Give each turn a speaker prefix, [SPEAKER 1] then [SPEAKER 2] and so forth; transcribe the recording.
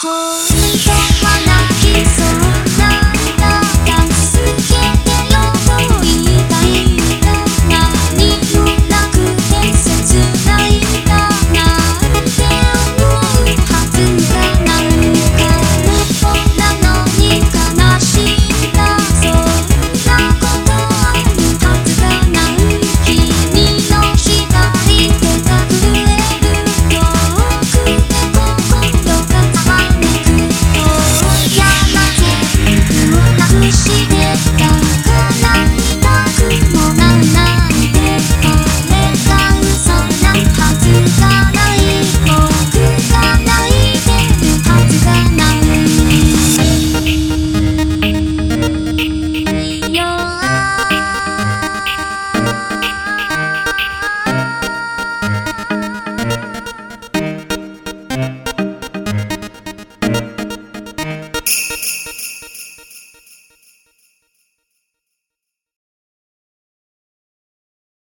[SPEAKER 1] Oh.